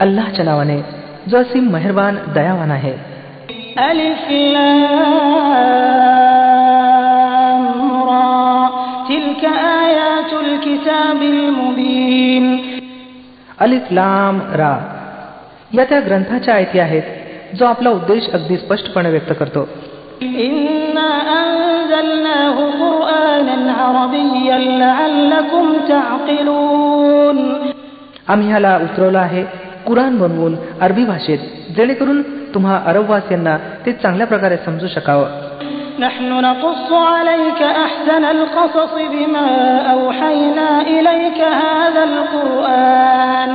अल्लाच्या नावाने जो असीम मेहरबान दयावान आहे। अलिफ लाम रा। या त्या ग्रंथाच्या आयती आहेत जो आपला उद्देश अगदी स्पष्टपणे व्यक्त करतो। أنزلناه قرآنا عربيا لعلكم تعقلون आम्ही ह्याला उतरवलं आहे कुराण बनवून अरबी भाषेत जेणेकरून तुम्हा अरबवासियांना ते चांगल्या प्रकारे समजू शकावं نحن نقص عليك أحسن القصص بما أوحينا إليك هذا القرآن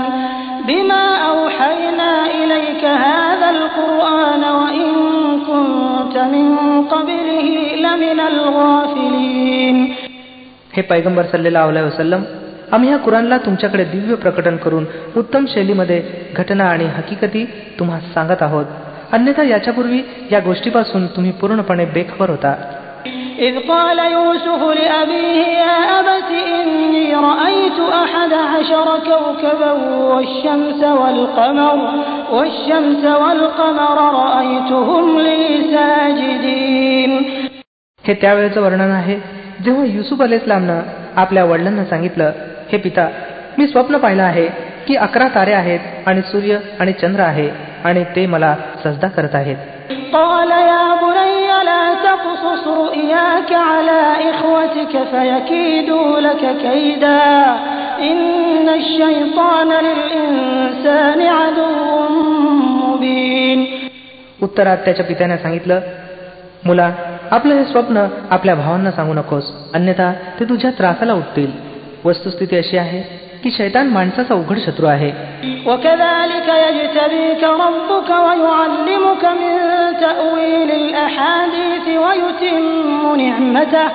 हे पैगंबर सल्लेला अलाय वसल्लम आम्ही ह्या कुराणला तुमच्याकडे दिव्य प्रकटन करून उत्तम शैलीमध्ये घटना आणि हकीकती तुम्हा सांगत आहोत अन्यथा याच्यापूर्वी या गोष्टीपासून तुम्ही पूर्णपणे बेखबर होता إذ قال يوسف لأبيه يا أبت إني رأيت أحد عشر كوكبا والشمس والقمر والشمس والقمر رأيتهم لي ساجدين हे त्यावेळेचं वर्णन आहे. जेव्हा युसुफ अलेस्लामनं आपल्या वडिलांना सांगितलं हे पिता मी स्वप्न पाहिलं आहे की अकरा तारे आहेत आणि सूर्य आणि चंद्र आहे आणि ते मला सजदा करत आहेत. उत्तरात त्याच्या पित्याने सांगितलं मुला आपलं हे स्वप्न आपल्या भावांना सांगू नकोस अन्यथा ते तुझ्या त्रासाला उठतील वस्तुस्थिती अशी आहे की शैतान माणसाचा उघड शत्रू आहे وكذلك يجتبيك ربك ويعلمك من تأويل الأحاديث ويتم نعمته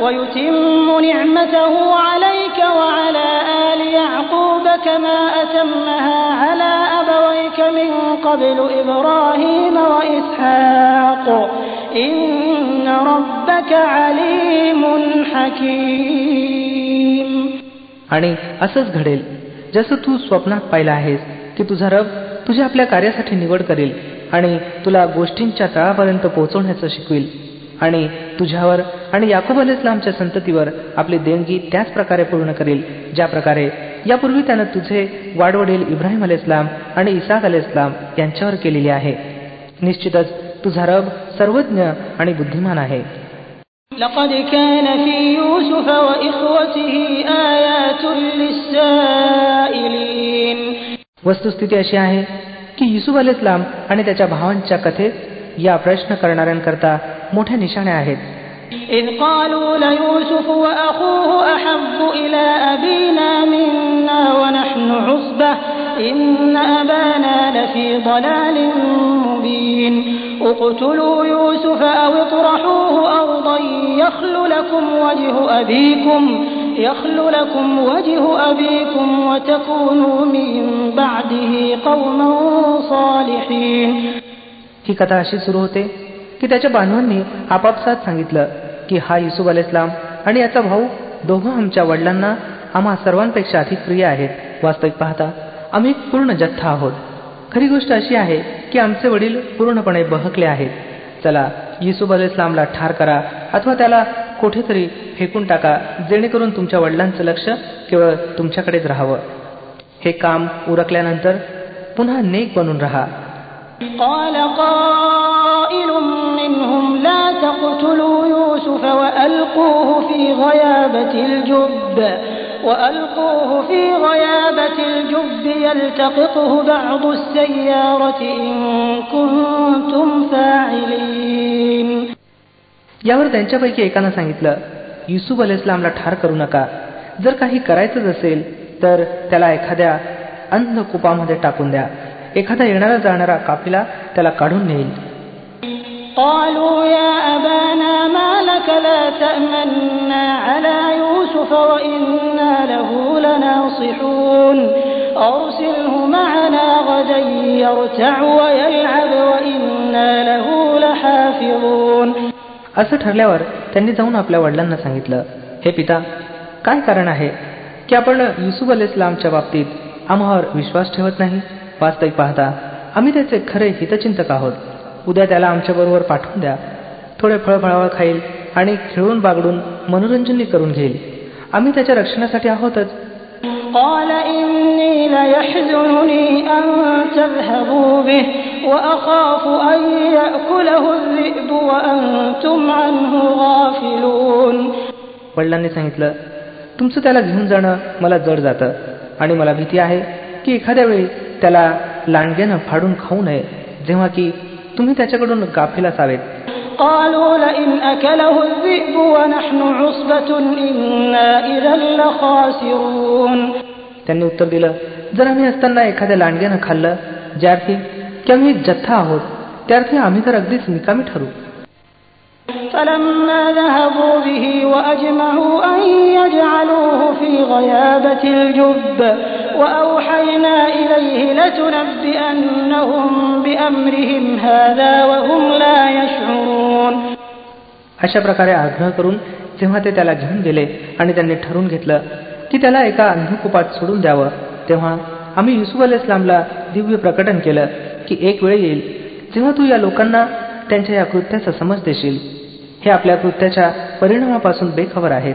ويتم نعمته عليك وعلى آل يعقوب كما أتمها على أبويك من قبل إبراهيم وإسحاق إن ربك عليم حكيم आणि असंच घडेल. जसं तू स्वप्नात पाहिलं आहेस की तुझा रब तुझ्या आपल्या कार्यासाठी निवड करेल आणि तुला गोष्टींच्या तळापर्यंत पोहोचवण्याचं शिकवेल. आणि तुझ्यावर आणि याकूब अल इस्लामच्या संततीवर आपली देणगी त्याच प्रकारे पूर्ण करेल ज्या प्रकारे यापूर्वी त्यानं तुझे वाडवडील इब्राहिम अल इस्लाम आणि इसाक अल इस्लाम यांच्यावर केलेली आहे. निश्चितच तुझा रब सर्वज्ञ आणि बुद्धिमान आहे. لقد كان في يوسف وإخوته آيات للسائلين वस्तुस्थिती अशी आहे की युसुफ अल इस्लाम आणि त्याच्या भावांच्या कथेत या प्रश्न करणाऱ्यांकरता मोठ्या निशाण्या आहेत إذ قالوا ليوسف وأخوه أحب إلى أبينا منا ونحن عصبة إن أبانا لفي ضلال مبين اقتلوا يوسف أو اطرحوه أرضا يخل لكم وجه أبيكم يخل لكم وجه أبيكم وتكونوا من بعده قوما صالحين ही कथा अशी सुरू होते की त्याच्या बांधवांनी आपापसात सांगितलं की हा युसुफ अल इस्लाम आणि याचा भाऊ दोघं आमच्या वडिलांना आम्हा सर्वांपेक्षा अधिक प्रिय आहेत वास्तविक पाहता आम्ही पूर्ण जथ्था आहोत खरी गोष्ट अशी आहे की आमचे वडील पूर्णपणे बहकले आहेत चला युसुफ अल इस्लामला ठार करा अथवा त्याला कुठेतरी फेकून टाका जेणेकरून तुमच्या वडिलांचं लक्ष केवळ तुमच्याकडेच राहावं हे काम उरकल्यानंतर पुन्हा नेक बनून राहा قال قائل منهم لا تقتلوا يوسف وألقوه في غيابة الجب وألقوه في غيابة الجب يلتقطه بعض السيارة إن كنتم فاعلين यावर त्यांच्यापैकी एकानं सांगितलं युसुफ अल इस्लामला ठार करू नका जर काही करायचंच असेल तर त्याला एखाद्या अंध कुपामध्ये टाकून द्या एखादा येणारा जाणारा काफिला त्याला काढून नेईल قالوا يا أبانا ما لك لا تأمنا على يوسف وإنا له لناصحون أرسله معنا غدا يرتع ويلعب وإنا له لحافظون असं ठरल्यावर त्यांनी जाऊन आपल्या वडिलांना सांगितलं हे पिता काय कारण आहे की आपण युसुफ अल इस्लामच्या बाबतीत आम्हावर विश्वास ठेवत नाही वास्तविक पाहता आम्ही त्याचे खरे हितचिंतक आहोत उद्या त्याला आमच्याबरोबर पाठवून द्या थोडे फळफळावळ खाईल आणि खेळून बागडून मनोरंजनही करून घेईल आम्ही त्याच्या रक्षणासाठी आहोतच قال إني ليحزنني أن تذهبوا به وأخاف أن يأكله الذئب وأنتم عنه غافلون वडिलांनी सांगितलं तुमचं त्याला घेऊन जाणं मला जड जातं आणि मला भीती आहे की एखाद्या वेळी त्याला लांडग्यानं फाडून खाऊ नये जेव्हा की तुम्ही त्याच्याकडून गाफील असावेत قالوا لئن أكله الذئب ونحن عصبة إنا إذا لخاسرون त्यांनी उत्तर दिलं जर आम्ही असताना एखाद्या लांडग्यानं खाल्लं ज्यार्थी की आम्ही जथ्था आहोत त्यार्थी आम्ही तर अगदीच निकामी ठरू فلما ذهبوا به وأجمعوا أن يجعلوه في غيابة الجب وأوحينا إليه لتنبئنهم بأمرهم هذا وهم لا يشعرون अशा प्रकारे आग्रह करून जेव्हा ते त्याला घेऊन गेले आणि त्यांनी ठरवून घेतलं की त्याला एका अंधकुपात सोडून द्यावं तेव्हा आम्ही युसुफ अल इस्लामला दिव्य प्रकटन केलं की एक वेळ येईल जेव्हा तू या लोकांना त्यांच्या या कृत्याचा समज देशील हे आपल्या कृत्याच्या परिणामापासून बेखबर आहेत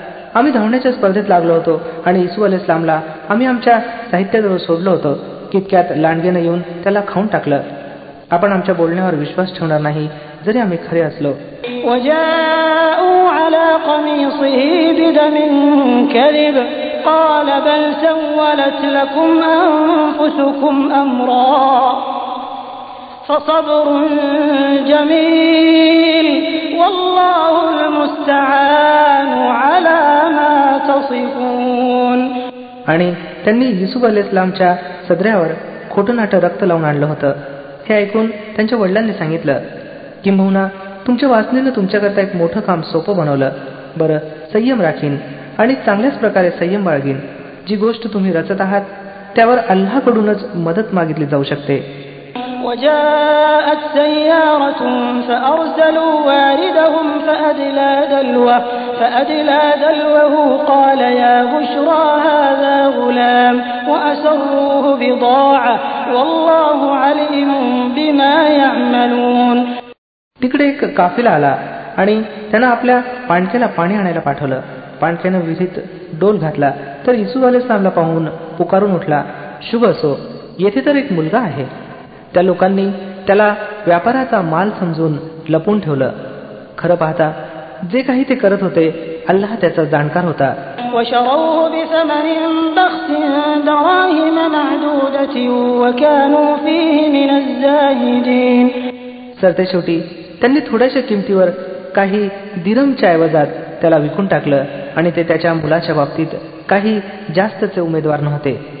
आम्ही धावण्याच्या स्पर्धेत लागलो होतो आणि इसू अल इस्लामला आम्ही आमच्या साहित्याजवळ सोडलं होतं तितक्यात लांडगेनं येऊन त्याला खाऊन टाकलं आपण आमच्या बोलण्यावर विश्वास ठेवणार नाही जरी आम्ही खरे असलो وجاءوا على قميصه بدم كذب قال بل سولت لكم أنفسكم أمرا فصبر جميل والله المستعان على ما تصفون आणि त्यांनी युसुफ अल इस्लामच्या सदऱ्यावर खोटं नाटं रक्त लावून आणलं होतं हे ऐकून त्यांच्या वडिलांनी सांगितलं किंबहुना तुमच्या वासनेनं तुमच्याकरता एक मोठं काम सोपं बनवलं बरं संयम राखीन आणि चांगल्याच प्रकारे संयम बाळगीन जी गोष्ट तुम्ही रचत आहात त्यावर अल्लाकडूनच मदत मागितली जाऊ शकते وجاءت سيارة فأرسلوا واردهم فأدلى دلوه فأدلى دلوه قال يا بشرى هذا غلام وأسروه بضاعة والله عليم بما يعملون तिकडे एक काफिला आला आणि त्यानं आपल्या पाणक्याला पाणी आणायला पाठवलं पाणक्यानं विहिरीत डोल घातला तर इसू अलेस्लामला पाहून पुकारून उठला शुभ असो येथे तर एक मुलगा आहे त्या लोकांनी त्याला व्यापाराचा माल समजून लपून ठेवलं. खरं पाहता जे काही ते करत होते अल्लाह त्याचा जाणकार होता. सरतेशेवटी त्यांनी थोड्याशा किमतीवर काही दिरमच्या ऐवजात त्याला विकून टाकलं आणि ते त्याच्या मुलाच्या बाबतीत काही जास्तचे उमेदवार नव्हते.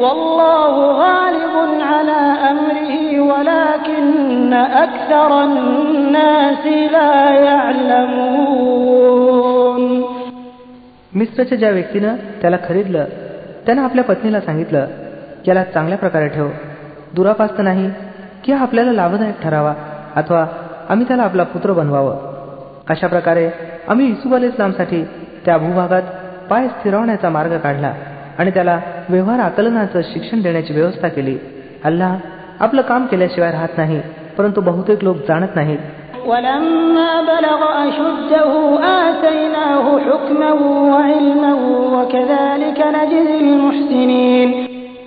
والله غالب على أمره ولكن أكثر الناس لا يعلمون मिस्रच्या ज्या व्यक्तीनं त्याला खरीदलं त्यानं आपल्या पत्नीला सांगितलं याला चांगल्या प्रकारे ठेव दुरापास्त नाही की हा आपल्याला लाभदायक ठरावा अथवा आम्ही त्याला आपला पुत्र बनवावं अशा प्रकारे आम्ही इसूफ अल इस्लामसाठी त्या भूभागात पाय स्थिरवण्याचा मार्ग काढला आणि त्याला व्यवहार आकलनाचं शिक्षण देण्याची व्यवस्था केली. अल्लाह आपलं काम केल्याशिवाय राहत नाही परंतु बहुतेक लोक जाणत नाहीत.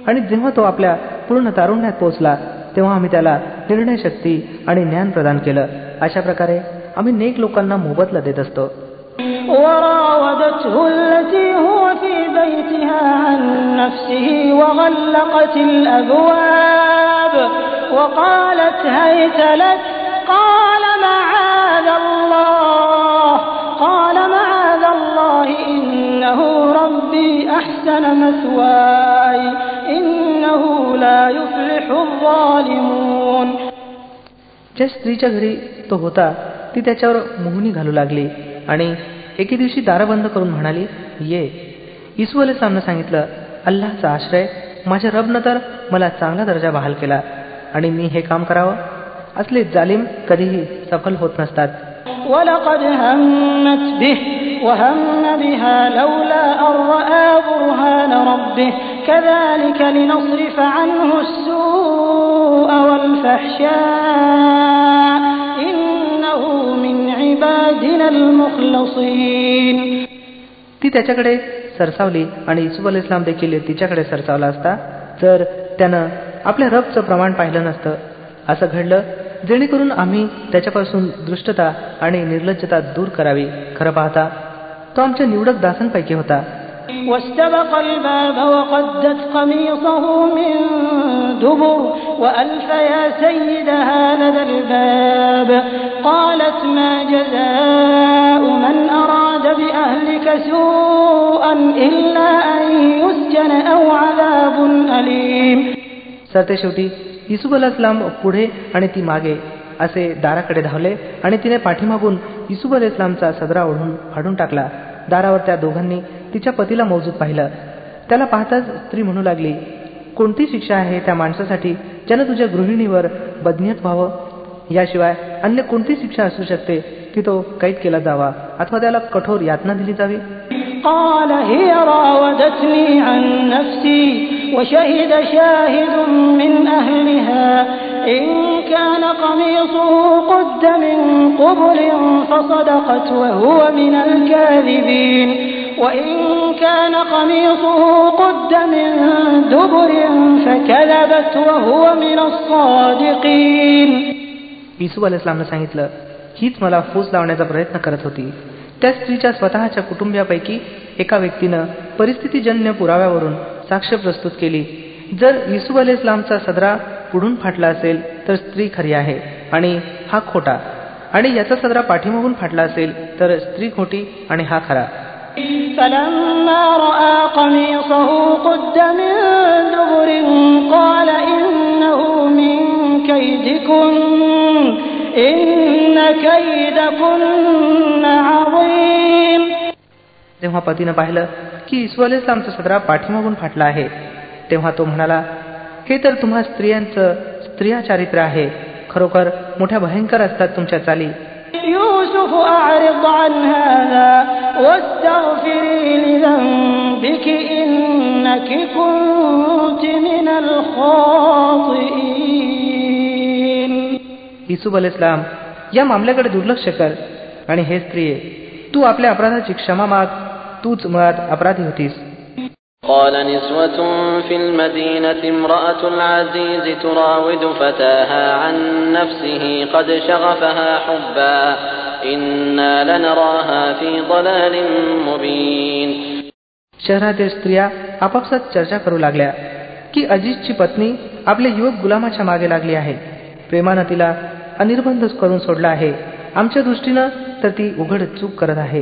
आणि जेव्हा तो आपल्या पूर्ण तारुण्यात पोहोचला तेव्हा आम्ही त्याला निर्णय शक्ती आणि ज्ञान प्रदान केलं. अशा प्रकारे आम्ही नेक लोकांना मोबदला देत असतो. وراودته التي هو في بيتها عن نفسه وغلقت الأبواب وقالت هيت لك قال معاذ الله قال معاذ الله إنه ربي أحسن مثواي إنه لا يفلح الظالمون ज्या स्त्रीच्या घरी तो होता ती त्याच्यावर मोहनी घालू लागली आणि एके दिवशी दारा बंद करून म्हणाली ये इसू अले सामनं सांगितलं अल्लाचा आश्रय माझ्या रबनं तर मला चांगला दर्जा बहाल केला आणि मी हे काम करावं असले जालिम कधीही सफल होत नसतात ولقد همت به وهم بها لولا أن رأى برهان ربه كذلك لنصرف عنه السوء والفحشاء إنه من عبادنا المخلصين ती त्याच्याकडे सरसावली आणि युसुफ अल इस्लाम देखील तिच्याकडे सरसावला असता जर त्यानं आपल्या रबचं प्रमाण पाहिलं नसतं असं घडलं जेणेकरून आम्ही त्याच्यापासून दृष्टता आणि निर्लज्जता दूर करावी खरं पाहता तो आमच्या निवडक दासांपैकी होता واستبق الباب وقدت قميصه من دبر وألف يا سيدها لدى الباب قالت ما جزاء من أراد بأهلك سوءا إلا أن يسجن أو عذاب أليم सरतेशेवटी युसुफ अल इस्लाम पुढे आणि ती मागे असे दाराकडे धावले आणि तिने पाठीमागून युसुफ अल इस्लामचा सदरा ओढून फाडून टाकला दारावर त्या दोघांनी तिच्या पतीला मौजूद पाहिलं त्याला पाहताच स्त्री म्हणू लागली कोणती शिक्षा आहे त्या माणसासाठी ज्यानं तुझ्या गृहिणीवर बदनियत व्हावं याशिवाय अन्य कोणती शिक्षा असू शकते की तो कैद केला जावा अथवा त्याला कठोर यातना दिली जावी قال هي راودتني عن نفسي وشهد شاهد من أهلها إن كان قميصه قد من قبل فصدقت وهو من الكاذبين وإن كان قميصه قد من دبر فكذبت وهو من الصادقين युसुफ अल इस्लामनं सांगितलं हीच मला फूस लावण्याचा प्रयत्न करत होती त्या स्त्रीच्या स्वतःच्या कुटुंबियापैकी एका व्यक्तीनं परिस्थितीजन्य पुराव्यावरून साक्ष प्रस्तुत केली जर युसुफ अल इस्लामचा सदरा पुढून फाटला असेल तर स्त्री खरी आहे आणि हा खोटा आणि याचा सदरा पाठीमागून फाटला असेल तर स्त्री खोटी आणि हा खरा فلما رأى قميصه قد من دبر قال إنه من كيدكن إن كيدكن عظيم जेव्हा पतीनं पाहिलं की इसू अल इस्लामचा सदरा पाठीमागून फाटला आहे तेव्हा तो म्हणाला हे तर तुम्हा स्त्रियांचं स्त्रिया चारित्र्य आहे. खरोखर मोठ्या भयंकर असतात तुमच्या चाली. युसुफ अल इस्लाम या मामल्याकडे दुर्लक्ष कर. आणि हे स्त्रिये तू आपल्या अपराधाची क्षमा माग. तूच मुळात अपराधी होतीस. قال نسوة في المدينة امرأة العزيز تراود فتاها عن نفسه قد شغفها حبا إنا لنراها في ضلال مبين शहरातील स्त्रिया आपापसात चर्चा करू लागल्या की अजितची पत्नी आपल्या युवक गुलामाच्या मागे लागली आहे प्रेमानं तिला अनिर्बंध करून सोडला आहे आमच्या दृष्टीनं तर ती उघड चूक करत आहे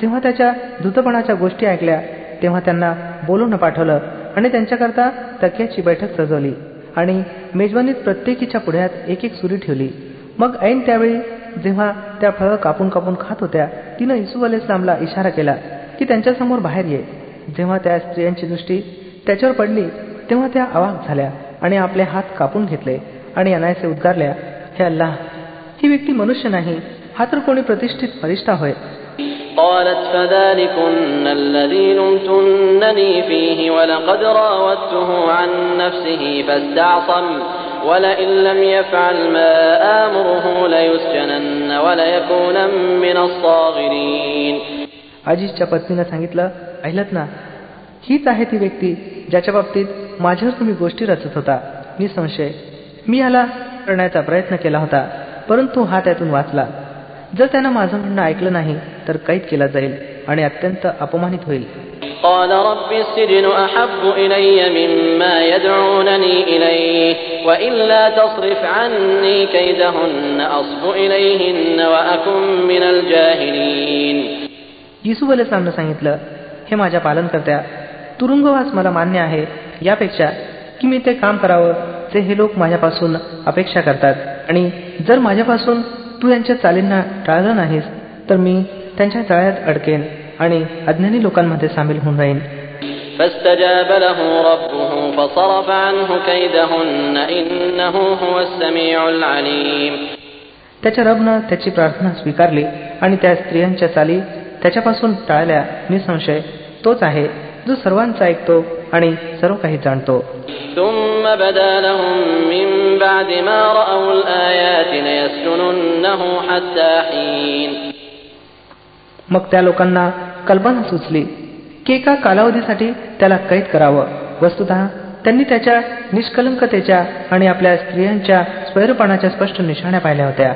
जेव्हा त्याच्या धृतपणाच्या गोष्टी ऐकल्या तेव्हा त्यांना बोलून पाठवलं आणि त्यांच्याकरता तक्याची बैठक सजवली आणि मेजवानीत प्रत्येकीच्या पुढ्यात एक एक सुरी ठेवली. मग ऐन त्यावेळी जेव्हा त्या फळं कापून कापून खात होत्या तिनं इसू अलेस्लामला इशारा केला की त्यांच्यासमोर बाहेर ये. जेव्हा त्या स्त्रियांची दृष्टी त्याच्यावर पडली तेव्हा त्या अवाक झाल्या आणि आपले हात कापून घेतले आणि अनायसे उद्गारल्या हे अल्लाह ही व्यक्ती मनुष्य नाही हा तर कोणी प्रतिष्ठित फरिश्ता होय. قالت فذلكن الذي لمتنني فيه ولقد راودته عن نفسه فاستعصم ولئن لم يفعل ما آمره ليسجنن وليكونا من الصاغرين आजीच्या पत्नीनं सांगितलं ऐलत ना हीच आहे ती व्यक्ती ज्याच्या बाबतीत माझ्यावर तुम्ही गोष्टी रचत होता निसंशय मी याला करण्याचा प्रयत्न केला होता परंतु हा त्यातून वाचला जर त्यानं माझं म्हणणं ऐकलं नाही तर कैद केला जाईल आणि अत्यंत अपमानित होईल قال رب السجن أحب إلي مما يدعونني إليه وإلا تصرف عني كيدهن أصب إليهن وأكن من الجاهلين येसू अलेस्लामनं सांगितलं हे माझ्या पालनकर्त्या तुरुंगवास मला मान्य आहे यापेक्षा की मी ते काम करावं जे हे लोक माझ्यापासून अपेक्षा करतात आणि जर माझ्यापासून तू यांच्या चालींना टाळलं नाहीस तर मी त्यांच्या जाळ्यात अडकेन आणि अज्ञानी लोकांमध्ये सामील होऊन जाईन त्याच्या रबनं त्याची प्रार्थना स्वीकारली आणि त्या स्त्रियांच्या चाली त्याच्यापासून टाळल्या. निसंशय तोच आहे जो सर्वांचा ऐकतो आणि सर्व काही जाणतो. मग त्या लोकांना कल्पना सुचली की एका कालावधीसाठी त्याला कैद करावं वस्तुत त्यांनी त्याच्या निष्कलंकतेच्या आणि आपल्या स्त्रियांच्या स्वैरपणाच्या स्पष्ट निशाण्या पाहिल्या होत्या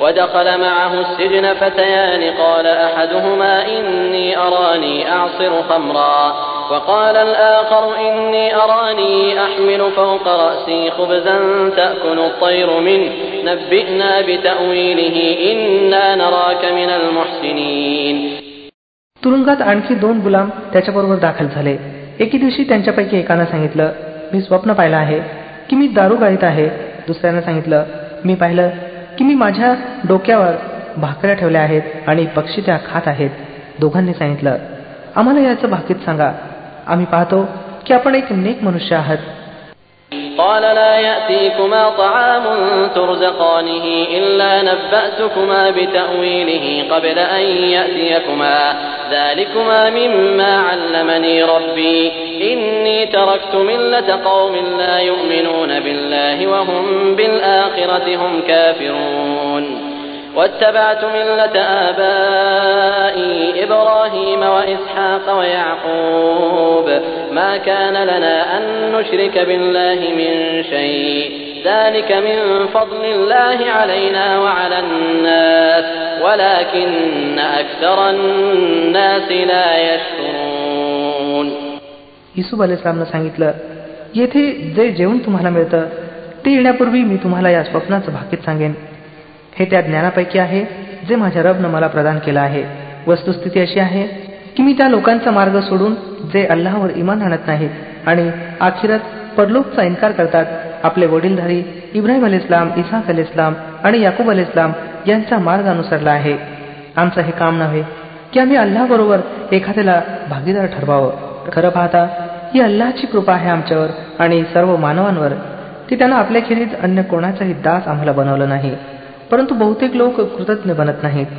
ودخل معه السجن فتيان قال أحدهما إني أراني أعصر خمرا وقال الآخر إني أراني أحمل فوق رأسي خبزا تأكل الطير منه نبئنا بتأويله إنا نراك من المحسنين तुरुंगात आणखी दोन गुलाम त्याच्याबरोबर दाखल झाले एके दिवशी त्यांच्यापैकी एकानं सांगितलं मी स्वप्न पाहिलं आहे की मी दारू गाळीत आहे दुसऱ्यानं सांगितलं मी पाहिलं की मी माझ्या डोक्यावर भाकऱ्या ठेवल्या आहेत आणि पक्षी त्या खात आहेत दोघांनी सांगितलं आम्हाला याचं भाकीत सांगा आम्ही पाहतो की आपण एक नेक मनुष्य आहात قال لا يأتيكما طعام ترزقانه إلا نبأتكما بتأويله قبل أن يأتيكما ذلكما مما علمني ربي إني تركت ملة قوم لا يؤمنون بالله وهم بالآخرة هم كافرون واتبعت ملة آبائي إبراهيم وإسحاق ويعقوب ما كان لنا أن نشرك بالله من شيء ذلك من فضل الله علينا وعلى الناس ولكن أكثر الناس لا يشكرون युसुफ अलेस्लामनं सांगितलं येथे जे जेवण तुम्हाला मिळतं ते येण्यापूर्वी मी तुम्हाला या स्वप्नाचं भाकीत सांगेन हे त्या ज्ञानापैकी आहे जे माझ्या रबनं मला प्रदान केलं आहे. वस्तुस्थिती अशी आहे की मी त्या लोकांचा मार्ग सोडून जे अल्लाहवर इमान आणत नाहीत आणि अखिरत परलोकचा इन्कार करतात आपले वडीलधारी इब्राहिम अल इस्लाम इसाक अल इस्लाम आणि याकूब अल इस्लाम यांचा मार्ग अनुसरला आहे. आमचं हे काम नव्हे की आम्ही अल्लाबरोबर एखाद्याला भागीदार ठरवावं. खरं पाहता ही अल्लाची कृपा आहे आमच्यावर आणि सर्व मानवांवर. की त्यानं आपल्याखेरीज अन्य कोणाचाही दास आम्हाला बनवलं नाही. परंतु बहुतेक लोक कृतज्ञ बनत नाहीत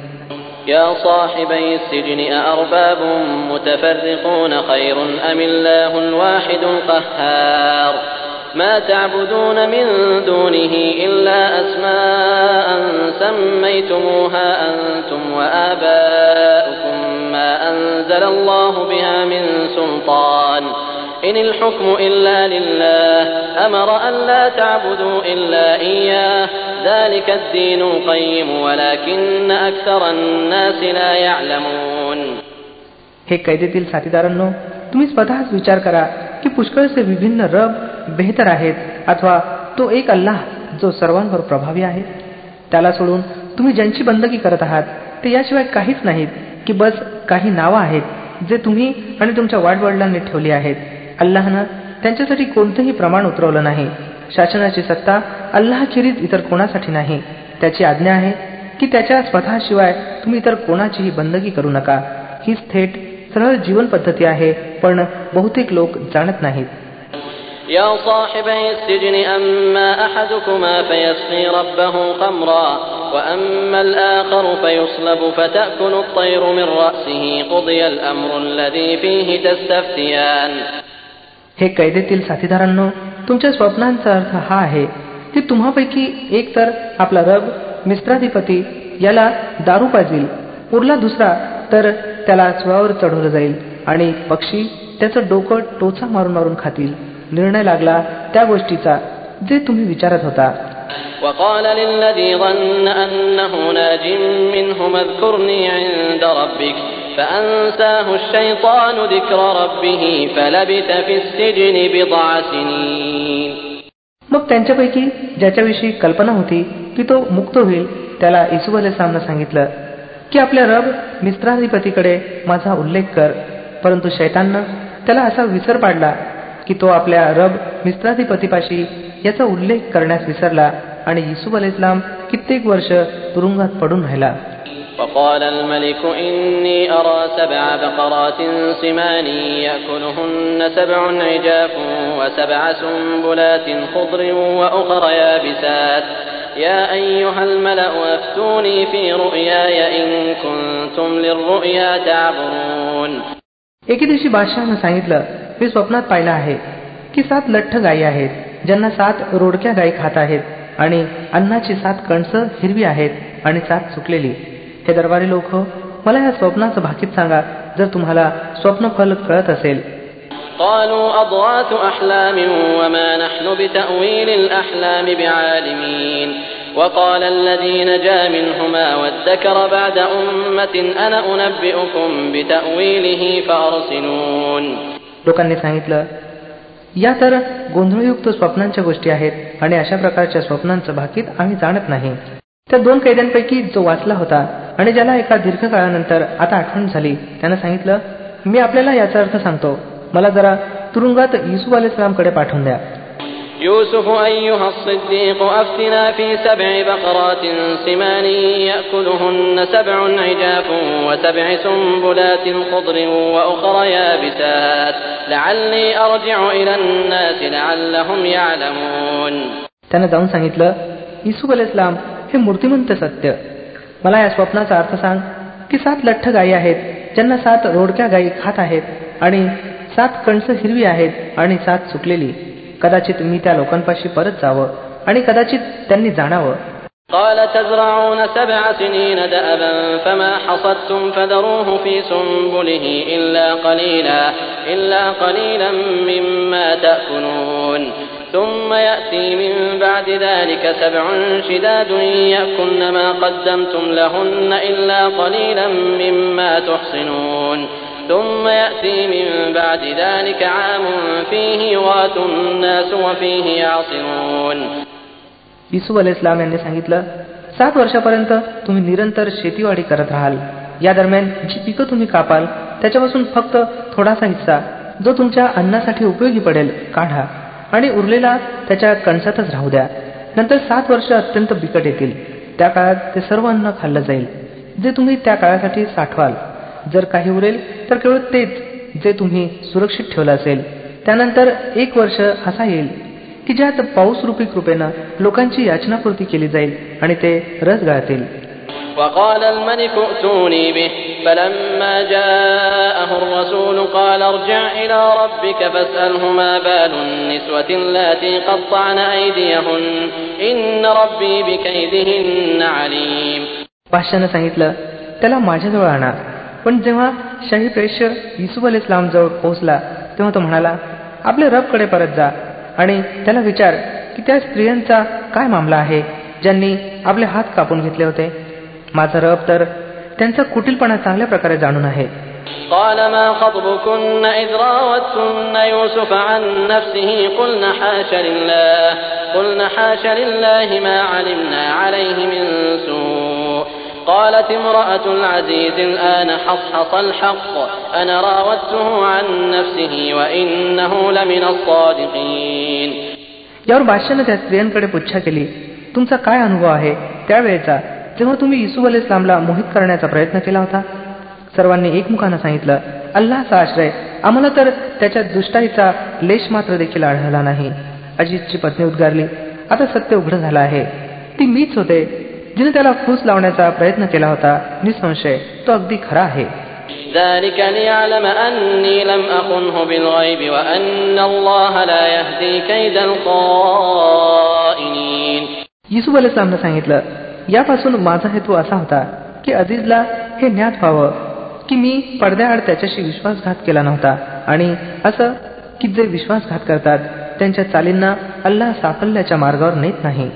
يا صاحبي السجن أأرباب متفرقون خير أم الله الواحد القهار ما تعبدون من دونه إلا أسماء سميتموها أنتم وآباؤكم ما أنزل الله بها من سلطان إن الحكم إلا لله أمر أن لا تعبدوا إلا إياه ذلك الدين القيم ولكن أكثر الناس لا يعلمون हे कैदेतील साथीदारांनो तुम्ही स्वतःच विचार करा की पुष्कळचे विभिन्न रब बेहतर आहेत अथवा तो एक अल्लाह जो सर्वांवर प्रभावी आहे त्याला सोडून तुम्ही ज्यांची बंदगी करत आहात ते याशिवाय काहीच नाहीत की बस काही नावं आहेत जे तुम्ही आणि तुमच्या वाडवडिलांनी ठेवली आहेत अल्लाहनं त्यांच्यासाठी कोणतंही प्रमाण उतरवलं नाही शासनाची सत्ता अल्लाहखेरीज इतर कोणासाठी नाही त्याची आज्ञा आहे की त्याच्या स्वतःशिवाय तुम्ही इतर कोणाचीही बंदगी करू नका हीच थेट सरळ जीवन पद्धती आहे पण बहुतेक लोक जाणत नाहीत يا صاحبي السجن أما أحدكما فيسقي ربه خمرا وأما الآخر فيصلب فتأكل الطير من رأسه قضي الأمر الذي فيه تستفتيان हे कैदेतील साथीदारांनो तुमच्या स्वप्नांचा अर्थ हा आहे की तुम्हापैकी एक तर आपला रब मिस्त्राधिपती याला दारू पाजील उरला दुसरा तर त्याला स्वयावर चढवलं जाईल आणि पक्षी त्याचं डोकं टोचा मारून मारून खातील निर्णय लागला त्या गोष्टीचा जे तुम्ही विचारत होता وقال للذي ظن أنه ناج منهما اذكرني عند ربك فأنساه الشيطان ذكر ربه فلبث في السجن بضع سنين मग त्यांच्यापैकी ज्याच्याविषयी कल्पना होती की तो मुक्त होईल त्याला इसू सामना सांगितलं की आपल्या रब मिस्त्राधिपतीकडे माझा उल्लेख कर. परंतु शैताननं त्याला असा विसर पाडला की तो आपल्या रब मिस्त्राधिपतीपाशी याचा उल्लेख करण्यास विसरला आणि युसुफ इस्लाम कित्येक वर्ष तुरुंगात पडून राहिला. وقال الملك إني أرى سبع بقرات سمان يأكلهن سبع عجاف وسبع سنبلات خضر وأخر يابسات يا أيها الملأ أفتوني في رؤياي إن كنتم للرؤيا تعبرون एके दिवशी बादशहानं सांगितलं मी स्वप्नात पाहिलं आहे की सात लठ्ठ गायी आहेत ज्यांना सात रोडक्या गायी खात आहेत आणि अन्नाची सात कणसं हिरवी आहेत आणि सात सुकलेली हे दरबारी लोक मला या स्वप्नाचं भाकीत सांगा जर तुम्हाला स्वप्नफल कळत असेल قالوا أضغاث أحلام وما نحن بتأويل الأحلام بعالمين وقال الذي نجا منهما وادكر بعد أمة أنا أنبئكم بتأويله فأرسلون लोकांनी सांगितलं या तर गोंधळयुक्त स्वप्नांच्या गोष्टी आहेत आणि अशा प्रकारच्या स्वप्नांचं भाकीत आम्ही जाणत नाही त्या दोन कैद्यांपैकी जो वाचला होता आणि ज्याला एका दीर्घकाळानंतर आता आठवण झाली त्यानं सांगितलं मी आपल्याला याचा अर्थ सांगतो मला जरा तुरुंगात युसुफ कडे पाठवून द्या يوسف أيها الصديق أفتنا في سبع بقرات سمان يأكلهن سبع عجاف وسبع سنبلات خضر وأخر يابسات لعلي أرجع إلى الناس لعلهم يعلمون त्यानं जाऊन सांगितलं युसुफ इस्लाम हे मूर्तिमंत सत्य मला या स्वप्नाचा अर्थ सांग. की सात लठ्ठ गायी आहेत. ज्यांना सात रोडक्या गायी खात आहेत आणि सात कणसं हिरवी आहेत आणि सात सुकलेली. कदाचित मी त्या लोकांपाशी परत जावं आणि कदाचित त्यांनी जाणावं. قال تزرعون سبع سنين دأبا فما حصدتم فذروه في سنبله إلا قليلا إلا قليلا مما تأكلون ثم يأتي من بعد ذلك سبع شداد يأكلن ما قدمتم لهن إلا قليلا مما تحصنون ثم يأتي من بعد ذلك عام فيه يغاث الناس وفيه يعصرون युसुफ इस्लाम यांनी सांगितलं सात वर्षापर्यंत तुम्ही निरंतर शेतीवाडी करत राहाल या दरम्यान जी पिकं तुम्ही कापाल त्याच्यापासून फक्त थोडासा हिस्सा जो तुमच्या अन्नासाठी उपयोगी पडेल काढा आणि उरलेला त्याच्या कणसातच राहू द्या. नंतर सात वर्ष अत्यंत बिकट येतील. त्या काळात ते सर्व अन्न खाल्लं जाईल. जे तुम्ही त्या काळासाठी साठवाल. जर काही उरेल तर केवळ तेच जे तुम्ही सुरक्षित ठेवलं असेल. त्यानंतर एक वर्ष असा येईल की ज्यात पाऊस रूपी कृपेनं लोकांची याचनापूर्ती केली जाईल आणि ते रस गाळतील وقال الملك ائتوني به فلما جاءه الرسول قال ارجع إلى ربك فاسأله ما بال النسوة اللاتي قطعن أيديهن إن ربي بكيدهن عليم बादशानं सांगितलं त्याला माझ्याजवळ आणा पण जेव्हा शाही प्रेष्य युसुफ अल इस्लाम जवळ पोहोचला तेव्हा तो म्हणाला आपल्या रबकडे परत जा आणि त्याला विचार की त्या स्त्रियांचा काय मामला आहे ज्यांनी आपले हात कापून घेतले होते माझा रब तर त्यांचा कुटीलपणा चांगल्या प्रकारे जाणून आहे قال ما خطبكن إذ راوتن يوسف عن نفسه قلن حاش لله قلن حاش لله ما علمنا عليه من سوء قالت امرأة العزيز الآن حصحص الحق أنا راودته عن نفسه وإنه لمن الصادقين यावर बादशानं त्या स्त्रियांकडे पुच्छा केली तुमचा काय अनुभव आहे त्यावेळेचा जेव्हा तुम्ही इसू अल इस्लामला मोहित करण्याचा प्रयत्न केला होता. सर्वांनी एकमुखानं सांगितलं अल्लाचा आश्रय. आम्हाला तर त्याच्या दुष्टाईचा लेश मात्र देखील आढळला नाही. अजितची पत्नी उद्गारली आता सत्य उघड झालं आहे. ती मीच होते जिने त्याला फूस लावण्याचा प्रयत्न केला होता. निसंशय तो अगदी खरा आहे. युसुफ अल इस्लामनं सांगितलं यापासून माझा हेतू असा होता की अजीजला हे ज्ञात व्हावं की मी पडद्याआड त्याच्याशी विश्वासघात केला नव्हता आणि असं की जे विश्वासघात करतात त्यांच्या चालींना अल्लाह साफल्याच्या मार्गावर नेत नाही.